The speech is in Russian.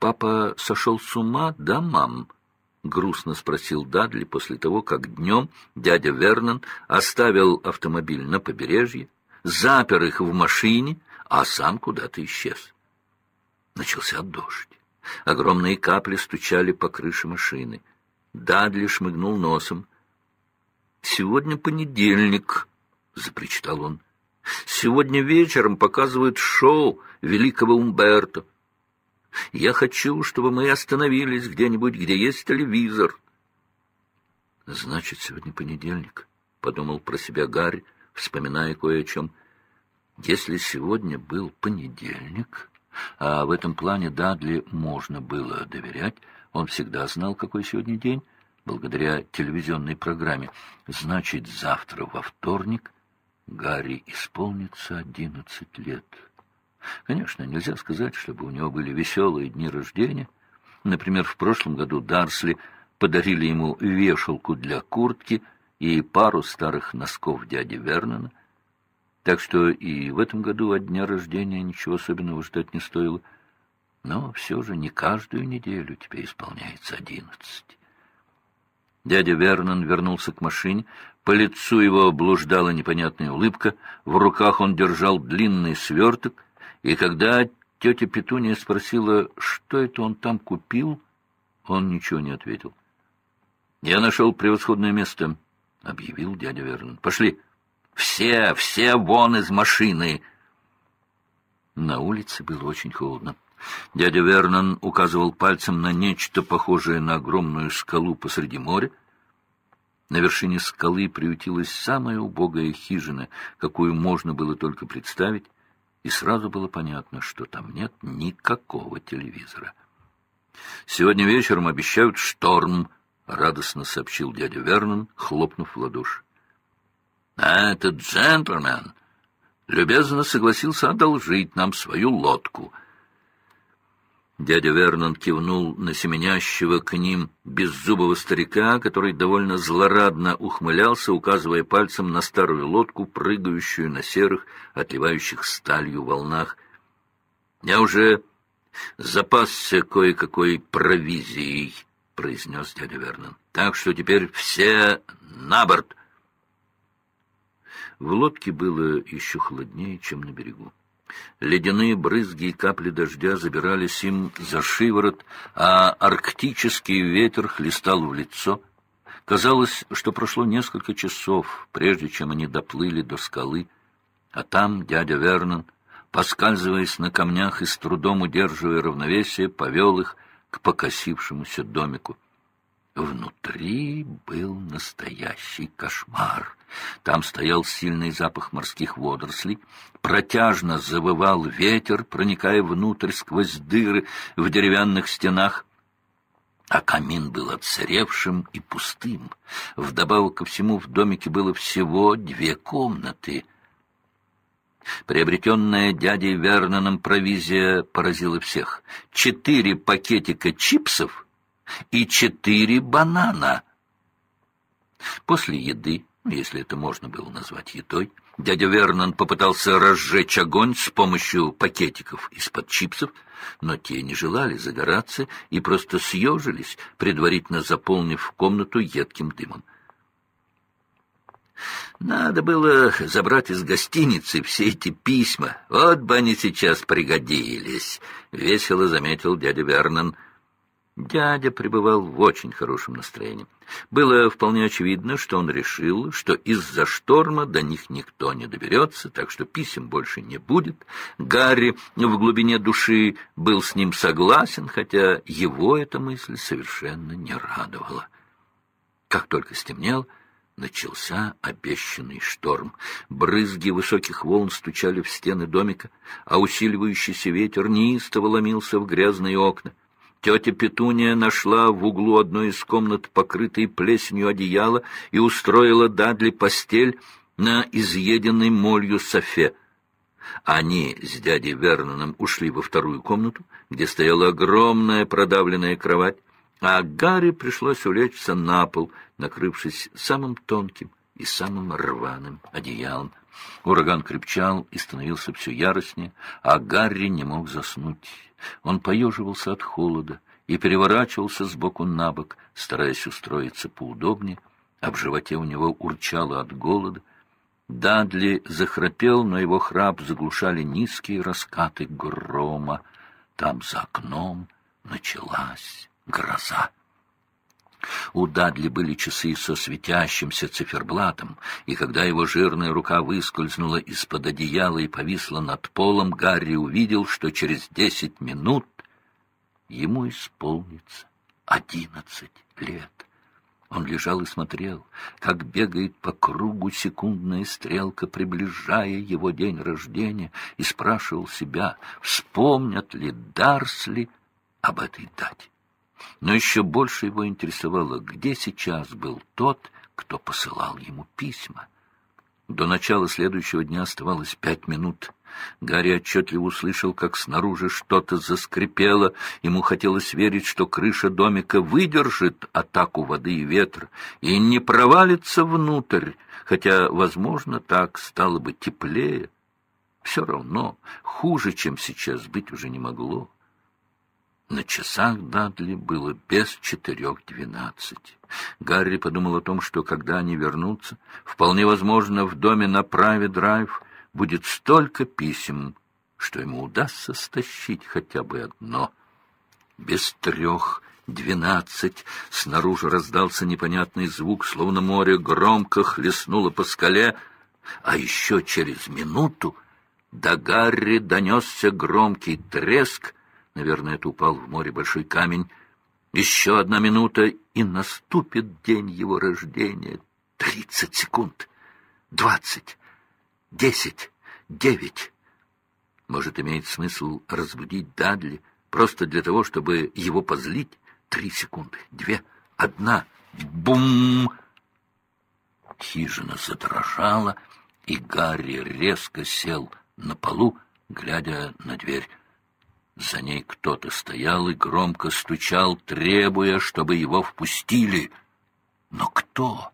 папа сошел с ума, да, мам?» — грустно спросил Дадли после того, как днем дядя Вернон оставил автомобиль на побережье, запер их в машине, а сам куда-то исчез. Начался дождь. Огромные капли стучали по крыше машины. Дадли шмыгнул носом. «Сегодня понедельник», — запричитал он. «Сегодня вечером показывают шоу великого Умберто. Я хочу, чтобы мы остановились где-нибудь, где есть телевизор». «Значит, сегодня понедельник», — подумал про себя Гарри, вспоминая кое о чем. «Если сегодня был понедельник, а в этом плане Дадли можно было доверять, он всегда знал, какой сегодня день, благодаря телевизионной программе. Значит, завтра во вторник Гарри исполнится одиннадцать лет. Конечно, нельзя сказать, чтобы у него были веселые дни рождения. Например, в прошлом году Дарсли подарили ему вешалку для куртки и пару старых носков дяди Вернона. Так что и в этом году от дня рождения ничего особенного ждать не стоило. Но все же не каждую неделю тебе исполняется одиннадцать. Дядя Вернон вернулся к машине. По лицу его блуждала непонятная улыбка. В руках он держал длинный сверток. И когда тетя Петуния спросила, что это он там купил, он ничего не ответил. «Я нашел превосходное место», — объявил дядя Вернон. «Пошли. Все, все вон из машины!» На улице было очень холодно. Дядя Вернон указывал пальцем на нечто похожее на огромную скалу посреди моря. На вершине скалы приютилась самая убогая хижина, какую можно было только представить, и сразу было понятно, что там нет никакого телевизора. «Сегодня вечером обещают шторм», — радостно сообщил дядя Вернон, хлопнув в ладоши. «А этот джентльмен любезно согласился одолжить нам свою лодку», Дядя Вернон кивнул на семенящего к ним беззубого старика, который довольно злорадно ухмылялся, указывая пальцем на старую лодку, прыгающую на серых, отливающих сталью волнах. «Я уже запасся кое-какой провизией», — произнес дядя Вернон. «Так что теперь все на борт». В лодке было еще холоднее, чем на берегу. Ледяные брызги и капли дождя забирались им за шиворот, а арктический ветер хлестал в лицо. Казалось, что прошло несколько часов, прежде чем они доплыли до скалы, а там дядя Вернон, поскальзываясь на камнях и с трудом удерживая равновесие, повел их к покосившемуся домику. Внутри был настоящий кошмар. Там стоял сильный запах морских водорослей, протяжно завывал ветер, проникая внутрь сквозь дыры в деревянных стенах, а камин был отсыревшим и пустым. Вдобавок ко всему в домике было всего две комнаты. Приобретенная дядей Верноном провизия поразила всех. Четыре пакетика чипсов — и четыре банана. После еды, если это можно было назвать едой, дядя Вернон попытался разжечь огонь с помощью пакетиков из-под чипсов, но те не желали загораться и просто съежились, предварительно заполнив комнату едким дымом. Надо было забрать из гостиницы все эти письма. Вот бы они сейчас пригодились, — весело заметил дядя Вернон. Дядя пребывал в очень хорошем настроении. Было вполне очевидно, что он решил, что из-за шторма до них никто не доберется, так что писем больше не будет. Гарри в глубине души был с ним согласен, хотя его эта мысль совершенно не радовала. Как только стемнело, начался обещанный шторм. Брызги высоких волн стучали в стены домика, а усиливающийся ветер неистово ломился в грязные окна. Тетя Петуния нашла в углу одной из комнат покрытой плесенью одеяло и устроила Дадли постель на изъеденной молью софе. Они с дядей Верноном ушли во вторую комнату, где стояла огромная продавленная кровать, а Гарри пришлось улечься на пол, накрывшись самым тонким и самым рваным одеялом. Ураган крепчал и становился все яростнее, а Гарри не мог заснуть. Он поеживался от холода и переворачивался с боку на бок, стараясь устроиться поудобнее, а в животе у него урчало от голода. Дадли захрапел, но его храп заглушали низкие раскаты грома. Там за окном началась гроза. У Дадли были часы со светящимся циферблатом, и когда его жирная рука выскользнула из-под одеяла и повисла над полом, Гарри увидел, что через десять минут ему исполнится одиннадцать лет. Он лежал и смотрел, как бегает по кругу секундная стрелка, приближая его день рождения, и спрашивал себя, вспомнят ли Дарсли об этой дате. Но еще больше его интересовало, где сейчас был тот, кто посылал ему письма. До начала следующего дня оставалось пять минут. Гарри отчетливо услышал, как снаружи что-то заскрипело. Ему хотелось верить, что крыша домика выдержит атаку воды и ветра и не провалится внутрь, хотя, возможно, так стало бы теплее. Все равно хуже, чем сейчас, быть уже не могло. На часах Дадли было без четырех двенадцать. Гарри подумал о том, что когда они вернутся, вполне возможно, в доме на праве драйв будет столько писем, что ему удастся стащить хотя бы одно. Без трех двенадцать снаружи раздался непонятный звук, словно море громко хлестнуло по скале, а еще через минуту до Гарри донесся громкий треск — Наверное, это упал в море большой камень. Еще одна минута, и наступит день его рождения. Тридцать секунд. Двадцать. Десять. Девять. Может, имеет смысл разбудить Дадли просто для того, чтобы его позлить? Три секунды. Две. Одна. Бум! Хижина задрожала, и Гарри резко сел на полу, глядя на дверь. За ней кто-то стоял и громко стучал, требуя, чтобы его впустили. Но кто?